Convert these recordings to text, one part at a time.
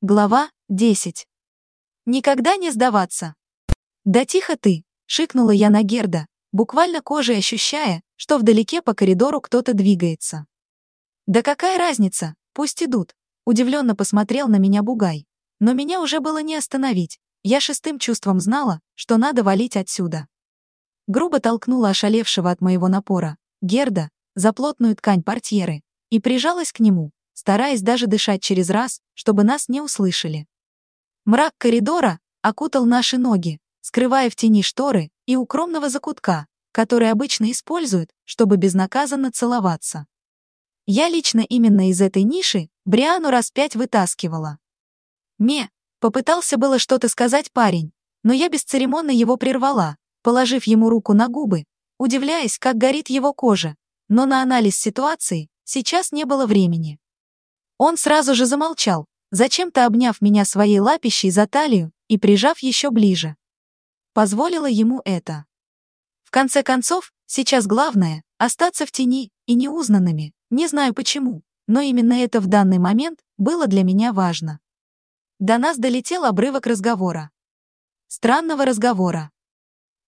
Глава 10. Никогда не сдаваться. Да тихо ты, шикнула я на Герда, буквально кожей ощущая, что вдалеке по коридору кто-то двигается. Да какая разница, пусть идут, удивленно посмотрел на меня Бугай. Но меня уже было не остановить, я шестым чувством знала, что надо валить отсюда. Грубо толкнула ошалевшего от моего напора, Герда, за плотную ткань портьеры, и прижалась к нему, стараясь даже дышать через раз, чтобы нас не услышали. Мрак коридора окутал наши ноги, скрывая в тени шторы и укромного закутка, который обычно используют, чтобы безнаказанно целоваться. Я лично именно из этой ниши Бриану раз пять вытаскивала. «Ме», попытался было что-то сказать парень, но я бесцеремонно его прервала, положив ему руку на губы, удивляясь, как горит его кожа, но на анализ ситуации сейчас не было времени. Он сразу же замолчал, зачем-то обняв меня своей лапищей за талию и прижав еще ближе. Позволила ему это. В конце концов, сейчас главное — остаться в тени и неузнанными, не знаю почему, но именно это в данный момент было для меня важно. До нас долетел обрывок разговора. Странного разговора.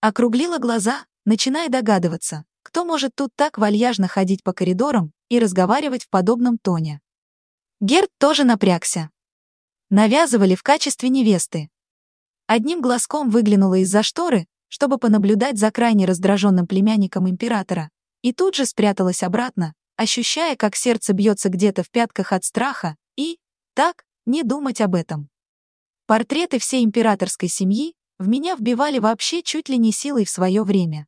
Округлила глаза, начиная догадываться, кто может тут так вальяжно ходить по коридорам и разговаривать в подобном тоне. Герд тоже напрягся. Навязывали в качестве невесты. Одним глазком выглянула из-за шторы, чтобы понаблюдать за крайне раздраженным племянником императора, и тут же спряталась обратно, ощущая, как сердце бьется где-то в пятках от страха, и, так, не думать об этом. Портреты всей императорской семьи в меня вбивали вообще чуть ли не силой в свое время.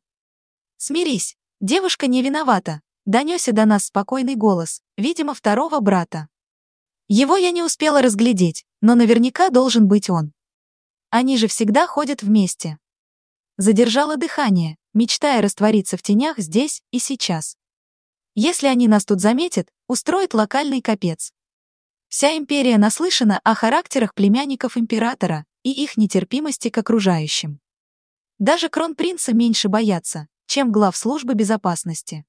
«Смирись, девушка не виновата», — донесся до нас спокойный голос, видимо, второго брата. Его я не успела разглядеть, но наверняка должен быть он. Они же всегда ходят вместе. Задержала дыхание, мечтая раствориться в тенях здесь и сейчас. Если они нас тут заметят, устроит локальный капец. Вся империя наслышана о характерах племянников императора и их нетерпимости к окружающим. Даже кронпринца меньше боятся, чем глав службы безопасности.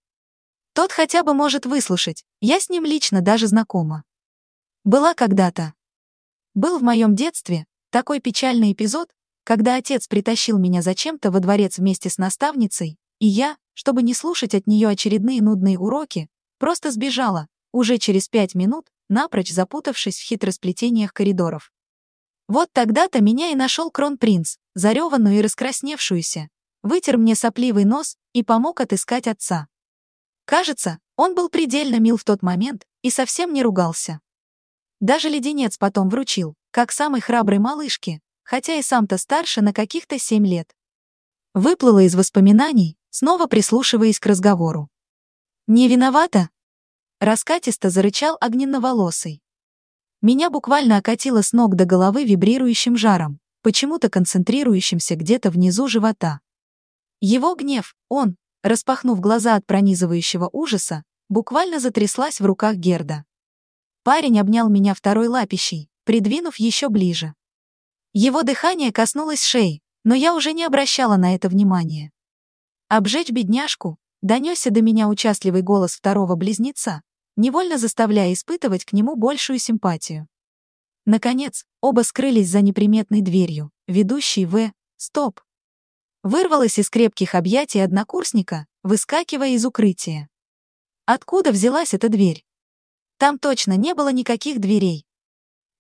Тот хотя бы может выслушать, я с ним лично даже знакома. Была когда-то. Был в моем детстве такой печальный эпизод, когда отец притащил меня зачем-то во дворец вместе с наставницей, и я, чтобы не слушать от нее очередные нудные уроки, просто сбежала, уже через пять минут, напрочь запутавшись в хитросплетениях коридоров. Вот тогда-то меня и нашел кронпринц, зареванную и раскрасневшуюся, вытер мне сопливый нос и помог отыскать отца. Кажется, он был предельно мил в тот момент и совсем не ругался. Даже леденец потом вручил, как самой храброй малышке, хотя и сам-то старше на каких-то семь лет. Выплыла из воспоминаний, снова прислушиваясь к разговору. «Не виновата?» Раскатисто зарычал огненноволосый. Меня буквально окатило с ног до головы вибрирующим жаром, почему-то концентрирующимся где-то внизу живота. Его гнев, он, распахнув глаза от пронизывающего ужаса, буквально затряслась в руках Герда. Парень обнял меня второй лапищей, придвинув еще ближе. Его дыхание коснулось шеи, но я уже не обращала на это внимания. Обжечь бедняжку, донесся до меня участливый голос второго близнеца, невольно заставляя испытывать к нему большую симпатию. Наконец, оба скрылись за неприметной дверью, ведущей в «Стоп!». Вырвалась из крепких объятий однокурсника, выскакивая из укрытия. Откуда взялась эта дверь? Там точно не было никаких дверей.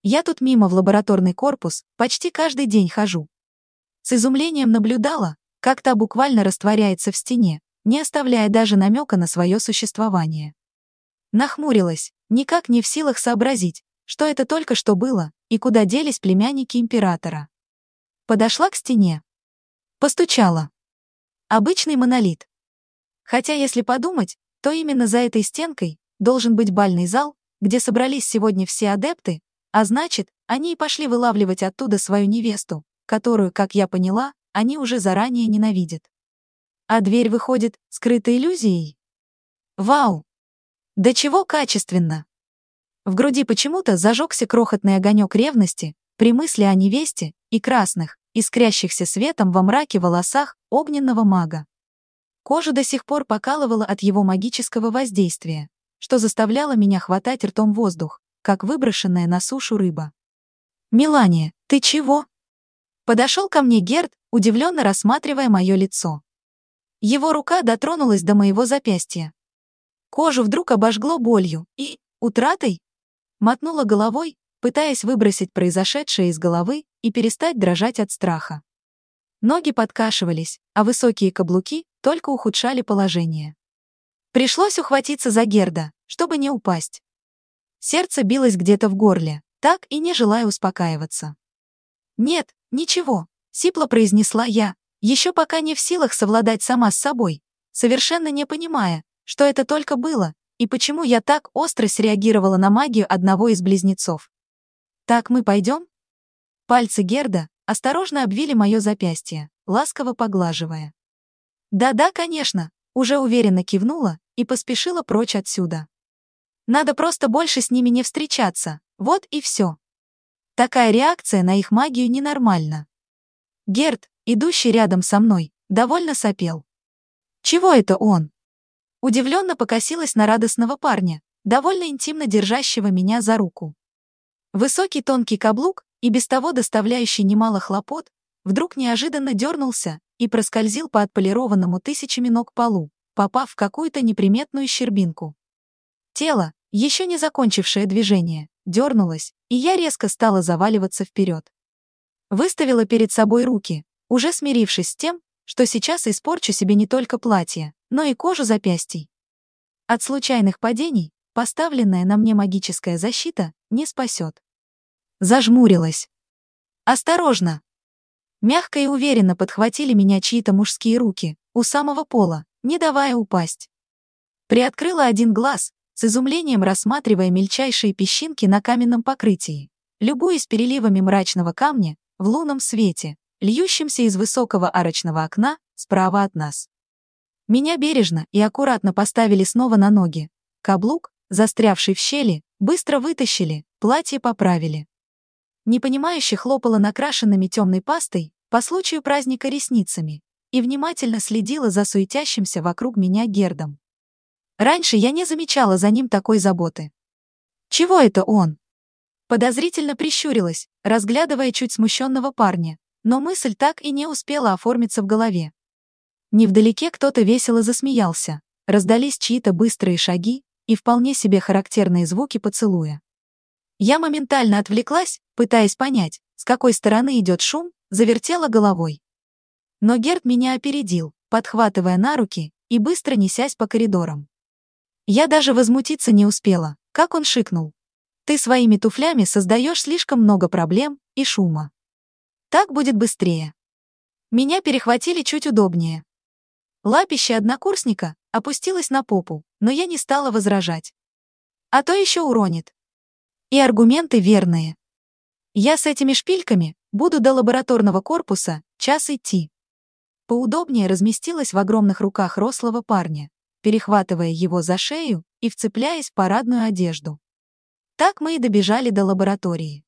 Я тут мимо в лабораторный корпус почти каждый день хожу. С изумлением наблюдала, как та буквально растворяется в стене, не оставляя даже намека на свое существование. Нахмурилась, никак не в силах сообразить, что это только что было и куда делись племянники императора. Подошла к стене. Постучала. Обычный монолит. Хотя, если подумать, то именно за этой стенкой должен быть бальный зал, где собрались сегодня все адепты, а значит, они и пошли вылавливать оттуда свою невесту, которую, как я поняла, они уже заранее ненавидят. А дверь выходит, скрыта иллюзией? Вау! Да чего качественно! В груди почему-то зажегся крохотный огонек ревности при мысли о невесте и красных, искрящихся светом во мраке волосах огненного мага. Кожа до сих пор покалывала от его магического воздействия, что заставляло меня хватать ртом воздух, как выброшенная на сушу рыба. «Мелания, ты чего?» Подошел ко мне Герд, удивленно рассматривая мое лицо. Его рука дотронулась до моего запястья. Кожу вдруг обожгло болью и... утратой? Мотнула головой, пытаясь выбросить произошедшее из головы и перестать дрожать от страха. Ноги подкашивались, а высокие каблуки только ухудшали положение. Пришлось ухватиться за Герда, чтобы не упасть. Сердце билось где-то в горле, так и не желая успокаиваться. «Нет, ничего», — сипло произнесла я, еще пока не в силах совладать сама с собой, совершенно не понимая, что это только было, и почему я так остро среагировала на магию одного из близнецов. «Так мы пойдем?» Пальцы Герда осторожно обвили мое запястье, ласково поглаживая. «Да-да, конечно», уже уверенно кивнула и поспешила прочь отсюда. Надо просто больше с ними не встречаться, вот и все. Такая реакция на их магию ненормальна. Герд, идущий рядом со мной, довольно сопел. Чего это он? Удивленно покосилась на радостного парня, довольно интимно держащего меня за руку. Высокий тонкий каблук, и без того доставляющий немало хлопот, вдруг неожиданно дернулся и проскользил по отполированному тысячами ног полу, попав в какую-то неприметную щербинку. Тело, еще не закончившее движение, дернулось, и я резко стала заваливаться вперед. Выставила перед собой руки, уже смирившись с тем, что сейчас испорчу себе не только платье, но и кожу запястий. От случайных падений поставленная на мне магическая защита не спасет. Зажмурилась. «Осторожно!» Мягко и уверенно подхватили меня чьи-то мужские руки, у самого пола, не давая упасть. Приоткрыла один глаз, с изумлением рассматривая мельчайшие песчинки на каменном покрытии, любуясь переливами мрачного камня в лунном свете, льющимся из высокого арочного окна справа от нас. Меня бережно и аккуратно поставили снова на ноги. Каблук, застрявший в щели, быстро вытащили, платье поправили. Непонимающе хлопала накрашенными темной пастой по случаю праздника ресницами и внимательно следила за суетящимся вокруг меня Гердом. Раньше я не замечала за ним такой заботы. Чего это он? Подозрительно прищурилась, разглядывая чуть смущенного парня, но мысль так и не успела оформиться в голове. Невдалеке кто-то весело засмеялся, раздались чьи-то быстрые шаги и вполне себе характерные звуки поцелуя. Я моментально отвлеклась, пытаясь понять, с какой стороны идет шум, завертела головой. Но Герд меня опередил, подхватывая на руки и быстро несясь по коридорам. Я даже возмутиться не успела, как он шикнул. Ты своими туфлями создаешь слишком много проблем и шума. Так будет быстрее. Меня перехватили чуть удобнее. Лапище однокурсника опустилось на попу, но я не стала возражать. А то еще уронит. И аргументы верные. Я с этими шпильками буду до лабораторного корпуса час идти. Поудобнее разместилась в огромных руках рослого парня перехватывая его за шею и вцепляясь в парадную одежду. Так мы и добежали до лаборатории.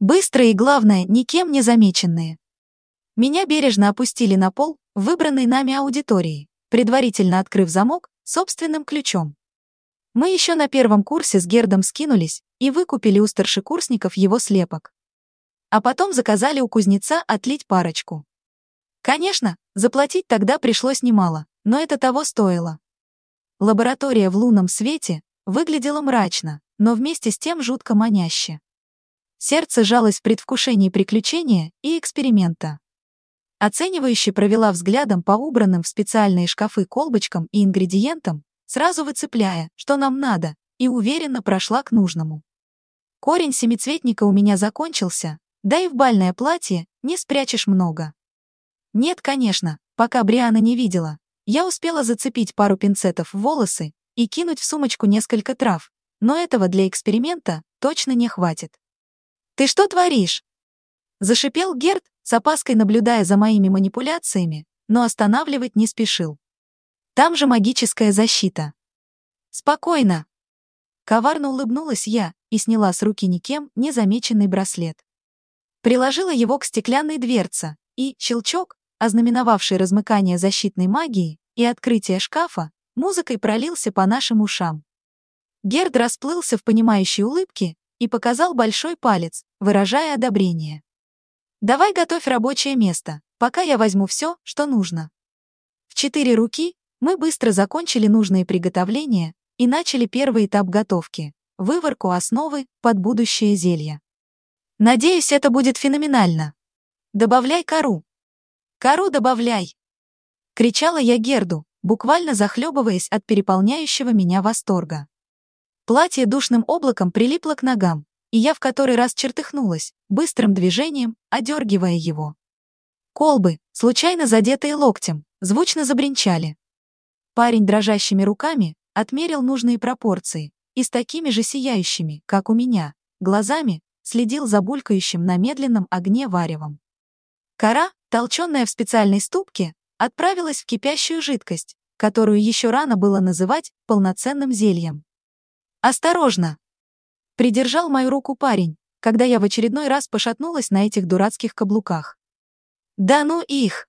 Быстро и, главное, никем не замеченные. Меня бережно опустили на пол выбранной нами аудитории, предварительно открыв замок собственным ключом. Мы еще на первом курсе с Гердом скинулись и выкупили у старшекурсников его слепок. А потом заказали у кузнеца отлить парочку. Конечно, заплатить тогда пришлось немало, но это того стоило. Лаборатория в лунном свете выглядела мрачно, но вместе с тем жутко маняще. Сердце жалось в предвкушении приключения и эксперимента. Оценивающе провела взглядом по убранным в специальные шкафы колбочкам и ингредиентам, сразу выцепляя, что нам надо, и уверенно прошла к нужному. Корень семицветника у меня закончился, да и в бальное платье не спрячешь много. Нет, конечно, пока Бриана не видела, я успела зацепить пару пинцетов в волосы и кинуть в сумочку несколько трав, но этого для эксперимента точно не хватит. «Ты что творишь?» Зашипел Герд, с опаской наблюдая за моими манипуляциями, но останавливать не спешил. Там же магическая защита. «Спокойно!» Коварно улыбнулась я и сняла с руки никем незамеченный браслет. Приложила его к стеклянной дверце, и щелчок, ознаменовавший размыкание защитной магии и открытие шкафа, музыкой пролился по нашим ушам. Герд расплылся в понимающей улыбке и показал большой палец, выражая одобрение. «Давай готовь рабочее место, пока я возьму все, что нужно». В четыре руки мы быстро закончили нужные приготовления и начали первый этап готовки — выварку основы под будущее зелье. Надеюсь, это будет феноменально. Добавляй кору. Кору добавляй. Кричала я Герду, буквально захлебываясь от переполняющего меня восторга. Платье душным облаком прилипло к ногам, и я в который раз чертыхнулась, быстрым движением, одергивая его. Колбы, случайно задетые локтем, звучно забринчали. Парень дрожащими руками отмерил нужные пропорции и с такими же сияющими, как у меня, глазами следил за булькающим на медленном огне варевом. Кора, толченная в специальной ступке, отправилась в кипящую жидкость, которую еще рано было называть полноценным зельем. «Осторожно!» Придержал мою руку парень, когда я в очередной раз пошатнулась на этих дурацких каблуках. «Да ну их!»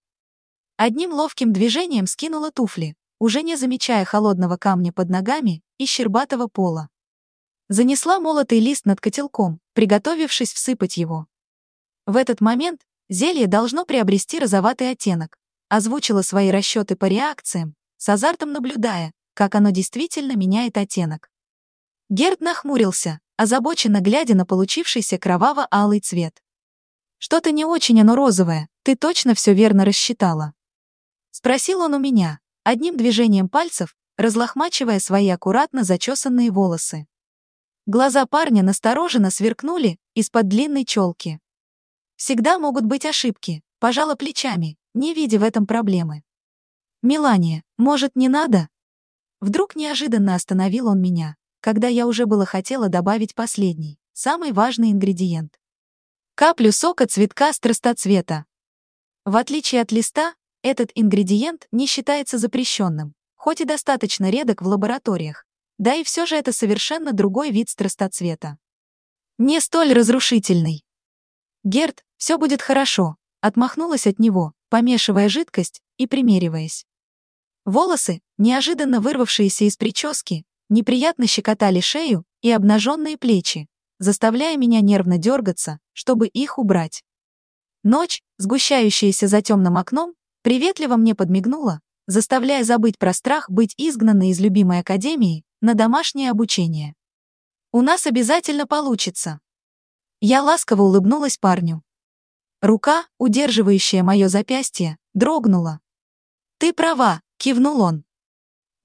Одним ловким движением скинула туфли, уже не замечая холодного камня под ногами и щербатого пола. Занесла молотый лист над котелком, приготовившись всыпать его. В этот момент зелье должно приобрести розоватый оттенок, озвучила свои расчеты по реакциям, с азартом наблюдая, как оно действительно меняет оттенок. Герд нахмурился, озабоченно глядя на получившийся кроваво-алый цвет. «Что-то не очень оно розовое, ты точно все верно рассчитала?» Спросил он у меня, одним движением пальцев, разлохмачивая свои аккуратно зачесанные волосы. Глаза парня настороженно сверкнули из-под длинной челки. Всегда могут быть ошибки, пожала плечами, не видя в этом проблемы. «Мелания, может, не надо?» Вдруг неожиданно остановил он меня, когда я уже было хотела добавить последний, самый важный ингредиент. Каплю сока цветка страстоцвета. В отличие от листа, этот ингредиент не считается запрещенным, хоть и достаточно редок в лабораториях, да и все же это совершенно другой вид страстоцвета. Не столь разрушительный. Герд, все будет хорошо, отмахнулась от него, помешивая жидкость и примериваясь. Волосы, неожиданно вырвавшиеся из прически, неприятно щекотали шею и обнаженные плечи, заставляя меня нервно дергаться, чтобы их убрать. Ночь, сгущающаяся за темным окном, приветливо мне подмигнула, заставляя забыть про страх быть изгнанной из любимой академии на домашнее обучение. У нас обязательно получится. Я ласково улыбнулась парню. Рука, удерживающая мое запястье, дрогнула. «Ты права», — кивнул он.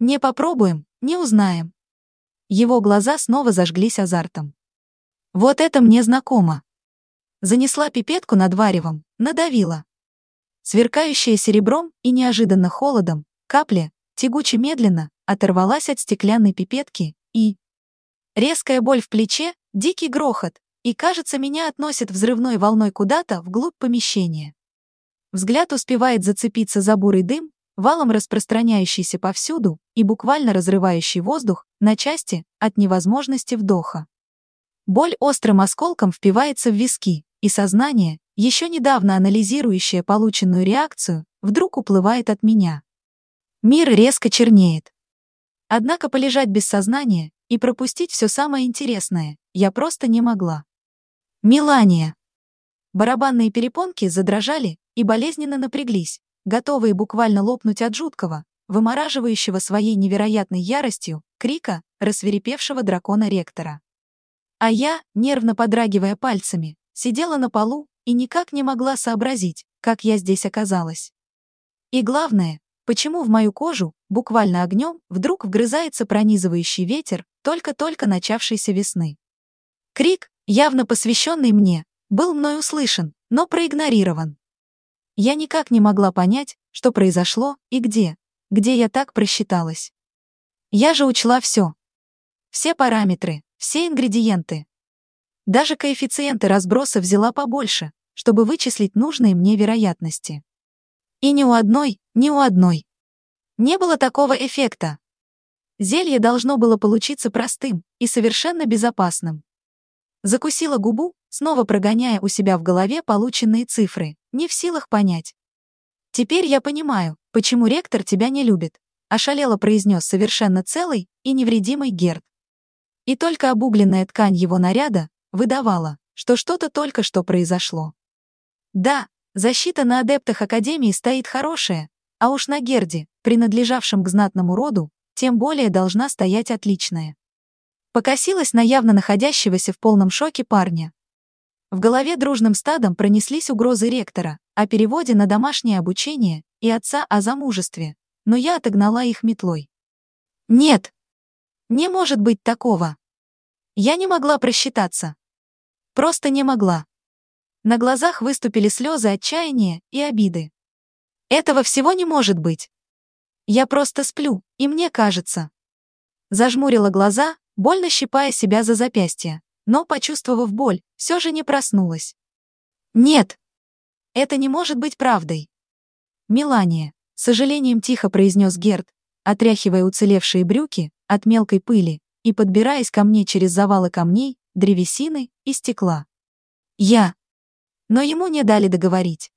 «Не попробуем, не узнаем». Его глаза снова зажглись азартом. «Вот это мне знакомо». Занесла пипетку над варевом, надавила. Сверкающая серебром и неожиданно холодом, капля, тягуче медленно, оторвалась от стеклянной пипетки и... Резкая боль в плече, дикий грохот, и, кажется, меня относит взрывной волной куда-то вглубь помещения. Взгляд успевает зацепиться за бурый дым, валом распространяющийся повсюду и буквально разрывающий воздух на части от невозможности вдоха. Боль острым осколком впивается в виски, и сознание, еще недавно анализирующее полученную реакцию, вдруг уплывает от меня. Мир резко чернеет. Однако полежать без сознания и пропустить все самое интересное я просто не могла. Милания. Барабанные перепонки задрожали и болезненно напряглись, готовые буквально лопнуть от жуткого, вымораживающего своей невероятной яростью, крика рассверепевшего дракона-ректора. А я, нервно подрагивая пальцами, сидела на полу и никак не могла сообразить, как я здесь оказалась. И главное, Почему в мою кожу, буквально огнем, вдруг вгрызается пронизывающий ветер только-только начавшейся весны? Крик, явно посвященный мне, был мной услышан, но проигнорирован. Я никак не могла понять, что произошло и где, где я так просчиталась. Я же учла все. Все параметры, все ингредиенты. Даже коэффициенты разброса взяла побольше, чтобы вычислить нужные мне вероятности. И ни у одной, ни у одной. Не было такого эффекта. Зелье должно было получиться простым и совершенно безопасным. Закусила губу, снова прогоняя у себя в голове полученные цифры, не в силах понять. «Теперь я понимаю, почему ректор тебя не любит», ошалело произнес совершенно целый и невредимый Герд. И только обугленная ткань его наряда выдавала, что что-то только что произошло. Да, защита на адептах Академии стоит хорошая, а уж на Герде, принадлежавшем к знатному роду, тем более должна стоять отличная. Покосилась на явно находящегося в полном шоке парня. В голове дружным стадом пронеслись угрозы ректора о переводе на домашнее обучение и отца о замужестве, но я отогнала их метлой. Нет, не может быть такого. Я не могла просчитаться. Просто не могла. На глазах выступили слезы отчаяния и обиды. Этого всего не может быть. Я просто сплю, и мне кажется. Зажмурила глаза, больно щипая себя за запястье, но, почувствовав боль, все же не проснулась. Нет, это не может быть правдой. Мелания, сожалением тихо произнес Герд, отряхивая уцелевшие брюки от мелкой пыли и подбираясь ко мне через завалы камней, древесины и стекла. Я. Но ему не дали договорить.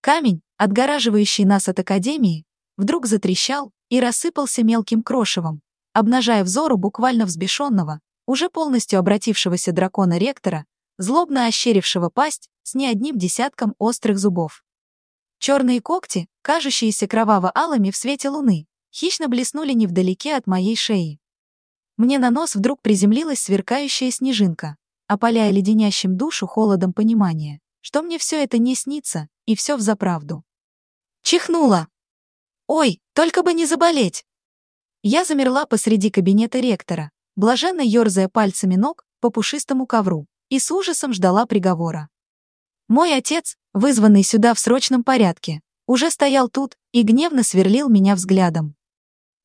Камень, отгораживающий нас от Академии, вдруг затрещал и рассыпался мелким крошевом, обнажая взору буквально взбешенного, уже полностью обратившегося дракона-ректора, злобно ощерившего пасть с не одним десятком острых зубов. Черные когти, кажущиеся кроваво-алыми в свете луны, хищно блеснули невдалеке от моей шеи. Мне на нос вдруг приземлилась сверкающая снежинка, опаляя леденящим душу холодом понимания, что мне все это не снится, и все взаправду. Чихнула. Ой, только бы не заболеть. Я замерла посреди кабинета ректора, блаженно ерзая пальцами ног по пушистому ковру, и с ужасом ждала приговора. Мой отец, вызванный сюда в срочном порядке, уже стоял тут и гневно сверлил меня взглядом.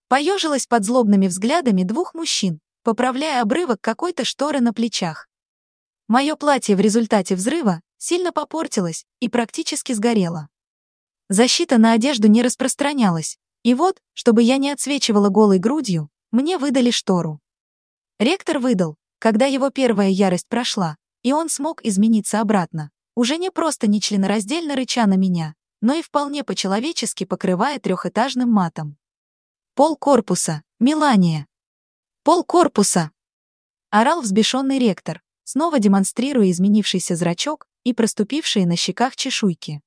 Поежилась под злобными взглядами двух мужчин, поправляя обрывок какой-то шторы на плечах. Мое платье в результате взрыва сильно попортилось и практически сгорело. Защита на одежду не распространялась, и вот, чтобы я не отсвечивала голой грудью, мне выдали штору. Ректор выдал, когда его первая ярость прошла, и он смог измениться обратно, уже не просто нечленораздельно рыча на меня, но и вполне по-человечески покрывая трехэтажным матом. Пол корпуса, Милания. Пол корпуса. Орал взбешенный ректор, снова демонстрируя изменившийся зрачок и проступившие на щеках чешуйки.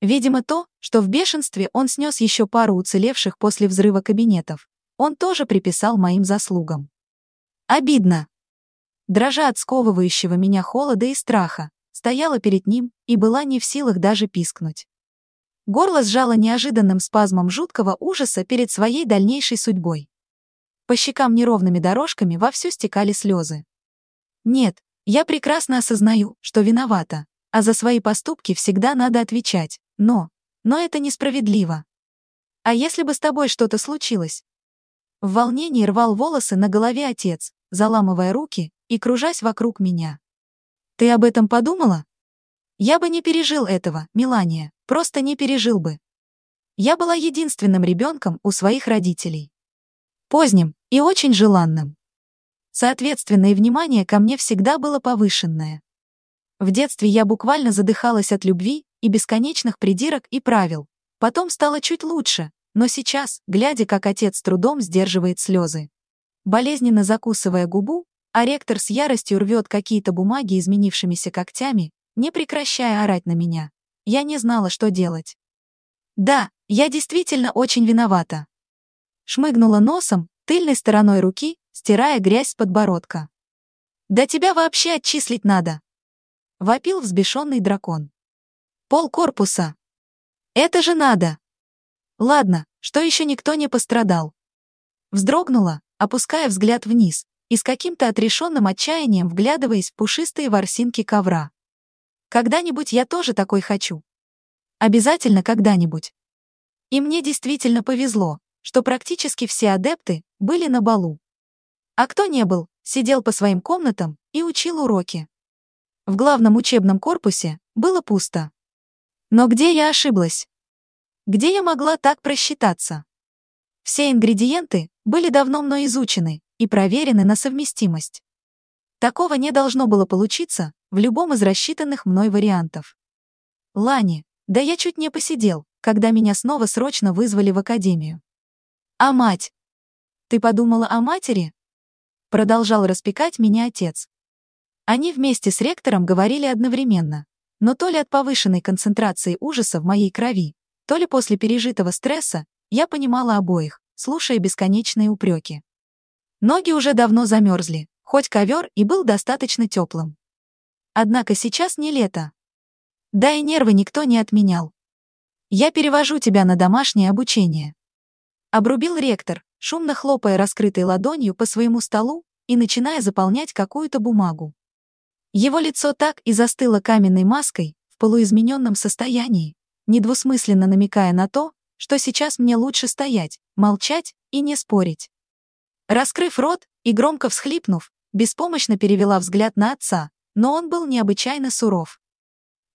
Видимо, то, что в бешенстве он снес еще пару уцелевших после взрыва кабинетов, он тоже приписал моим заслугам. Обидно. Дрожа от сковывающего меня холода и страха, стояла перед ним и была не в силах даже пискнуть. Горло сжало неожиданным спазмом жуткого ужаса перед своей дальнейшей судьбой. По щекам неровными дорожками вовсю стекали слезы. Нет, я прекрасно осознаю, что виновата, а за свои поступки всегда надо отвечать, но... Но это несправедливо. А если бы с тобой что-то случилось? В волнении рвал волосы на голове отец, заламывая руки и кружась вокруг меня. Ты об этом подумала? Я бы не пережил этого, Милания, просто не пережил бы. Я была единственным ребенком у своих родителей. Поздним и очень желанным. Соответственно, и внимание ко мне всегда было повышенное. В детстве я буквально задыхалась от любви и бесконечных придирок и правил. Потом стало чуть лучше, но сейчас, глядя, как отец трудом сдерживает слезы, болезненно закусывая губу, а ректор с яростью рвет какие-то бумаги изменившимися когтями, не прекращая орать на меня. Я не знала, что делать. Да, я действительно очень виновата. Шмыгнула носом, тыльной стороной руки, стирая грязь с подбородка. Да тебя вообще отчислить надо. Вопил взбешенный дракон. Пол корпуса. Это же надо. Ладно, что еще никто не пострадал. Вздрогнула, опуская взгляд вниз, и с каким-то отрешенным отчаянием вглядываясь в пушистые ворсинки ковра. Когда-нибудь я тоже такой хочу. Обязательно когда-нибудь. И мне действительно повезло, что практически все адепты были на балу. А кто не был, сидел по своим комнатам и учил уроки. В главном учебном корпусе было пусто. Но где я ошиблась? Где я могла так просчитаться? Все ингредиенты были давно мной изучены и проверены на совместимость. Такого не должно было получиться в любом из рассчитанных мной вариантов. Лани, да я чуть не посидел, когда меня снова срочно вызвали в академию. А мать? Ты подумала о матери? Продолжал распекать меня отец. Они вместе с ректором говорили одновременно, но то ли от повышенной концентрации ужаса в моей крови, то ли после пережитого стресса, я понимала обоих, слушая бесконечные упреки. Ноги уже давно замерзли, хоть ковер и был достаточно теплым. Однако сейчас не лето. Да и нервы никто не отменял. Я перевожу тебя на домашнее обучение. Обрубил ректор, шумно хлопая раскрытой ладонью по своему столу и начиная заполнять какую-то бумагу. Его лицо так и застыло каменной маской в полуизмененном состоянии, недвусмысленно намекая на то, что сейчас мне лучше стоять, молчать и не спорить. Раскрыв рот и громко всхлипнув, беспомощно перевела взгляд на отца, но он был необычайно суров.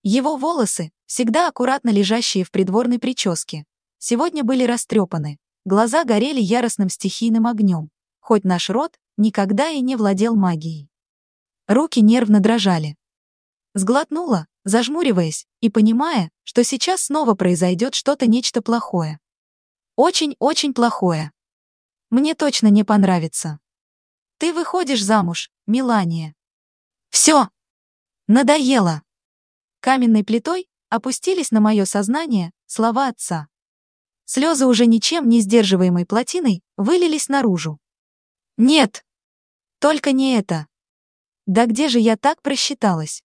Его волосы, всегда аккуратно лежащие в придворной прическе, сегодня были растрепаны, глаза горели яростным стихийным огнем, хоть наш род никогда и не владел магией. Руки нервно дрожали. Сглотнула, зажмуриваясь и понимая, что сейчас снова произойдет что-то нечто плохое. Очень-очень плохое. Мне точно не понравится. Ты выходишь замуж, Милания. Все. Надоело. Каменной плитой опустились на мое сознание слова отца. Слезы уже ничем не сдерживаемой плотиной вылились наружу. Нет. Только не это. Да где же я так просчиталась?